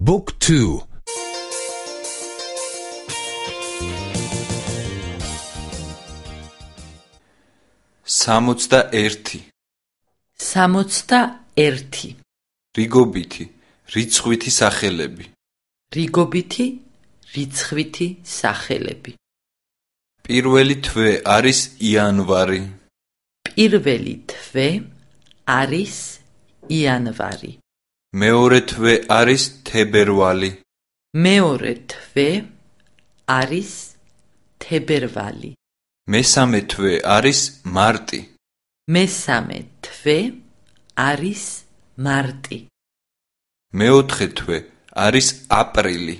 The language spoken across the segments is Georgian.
Book 2 სამოცდა ერთი სამოცდა ერთი რიგობითი რიცხვითი სახელები. რიგობითი რიცხვითი სახელები. პირველი თვე არის იანვარი. პირველი თვე არის იანვარი მეორე თვე არის თებერვალი. მეორე თვე არის თებერვალი. მესამე თვე არის მარტი. მესამე თვე არის მარტი. მეოთხე თვე არის აპრილი.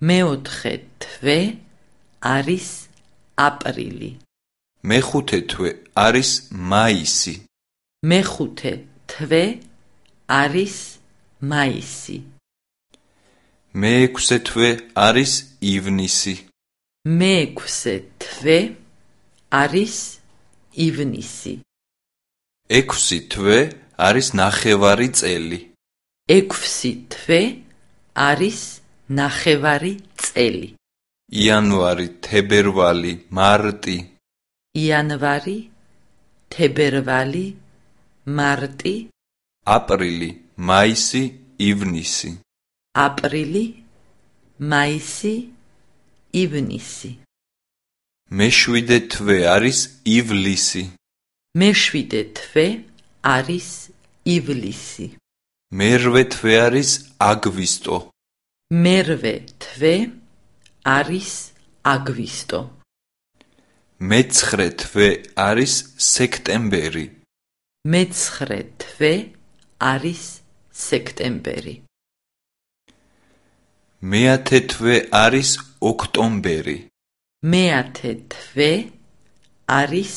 მეოთხე თვე არის აპრილი. მეხუთე თვე არის მაისი. მეხუთე თვე არის მაისი. მეექვსე თვე არის ივნისი. მეექვსე თვე არის ივნისი. ექვსი თვე არის ნახევარი წელი. ექვსი თვე არის ნახევარი წელი. იანვარი თებერვალი მარტი. იანვარი თებერვალი მარტი. აპრილი მაისი ივნისი. აპრილი მაისი ივნისი. მეშვიდე თვე არის ივლისი. მეშვიდე თვე არის ივლისი. მერვე თვე არის აგვისტო. მერვე თვე არის აგვისტო. მეცხრე თვე არის სექტემბერი. მეცხრე თვე არის სექტემბერი. მეათე თვე არის ოქტომბერი. მეათე თვე არის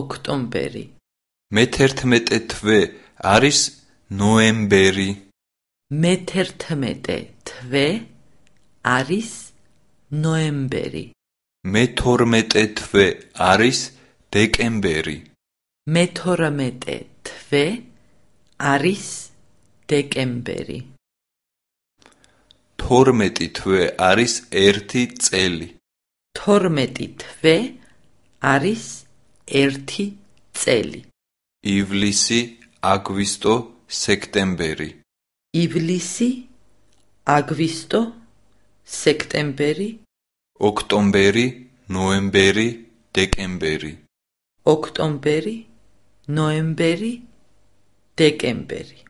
ოქტომბერი. მეთერთმეტე თვე არის ნოემბერი. მეთერთმეტე თვე არის ნოემბერი. მეთორმეტე თვე არის დეკემბერი. მეთორმეტე თვე არის დეკემბერი. თორმეტი თვე არის ერთი წელი. თორმეტი თვე არის ერთი წელი. ივლისი აგვისტო სექტემბერი. ივლისი აგვისტო სექტემბერი. ოქტომბერი ნოემბერი დეკემბერი. ოქტომბერი ნოემბერი დეკემბერი